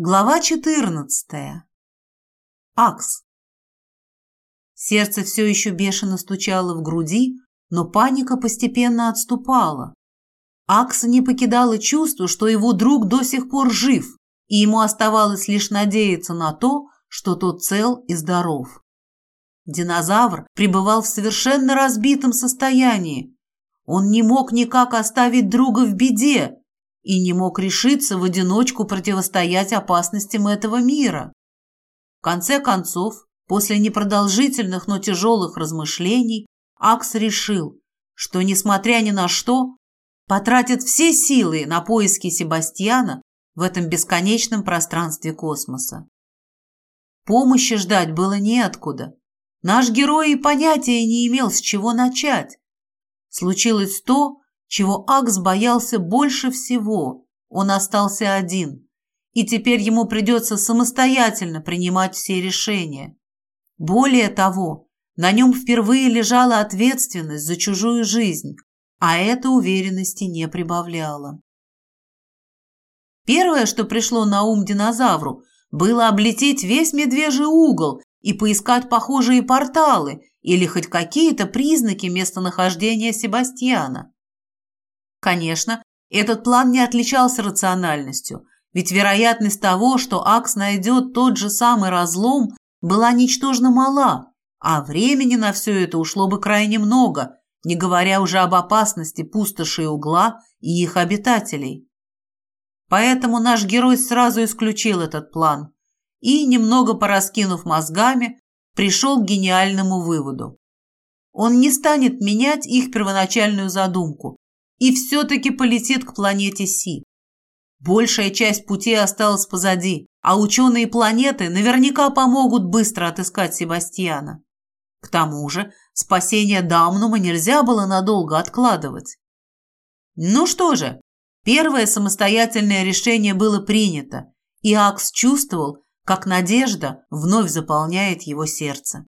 Глава 14. Акс. Сердце все еще бешено стучало в груди, но паника постепенно отступала. Акса не покидало чувство, что его друг до сих пор жив, и ему оставалось лишь надеяться на то, что тот цел и здоров. Динозавр пребывал в совершенно разбитом состоянии. Он не мог никак оставить друга в беде, и не мог решиться в одиночку противостоять опасностям этого мира. В конце концов, после непродолжительных, но тяжелых размышлений, Акс решил, что, несмотря ни на что, потратит все силы на поиски Себастьяна в этом бесконечном пространстве космоса. Помощи ждать было неоткуда. Наш герой и понятия не имел, с чего начать. Случилось то, чего Акс боялся больше всего. Он остался один, и теперь ему придется самостоятельно принимать все решения. Более того, на нем впервые лежала ответственность за чужую жизнь, а это уверенности не прибавляло. Первое, что пришло на ум динозавру, было облететь весь медвежий угол и поискать похожие порталы или хоть какие-то признаки местонахождения Себастьяна. Конечно, этот план не отличался рациональностью, ведь вероятность того, что Акс найдет тот же самый разлом, была ничтожно мала, а времени на все это ушло бы крайне много, не говоря уже об опасности пустоши и угла и их обитателей. Поэтому наш герой сразу исключил этот план и, немного пораскинув мозгами, пришел к гениальному выводу. Он не станет менять их первоначальную задумку, и все-таки полетит к планете Си. Большая часть пути осталась позади, а ученые планеты наверняка помогут быстро отыскать Себастьяна. К тому же спасение Дамнума нельзя было надолго откладывать. Ну что же, первое самостоятельное решение было принято, и Акс чувствовал, как надежда вновь заполняет его сердце.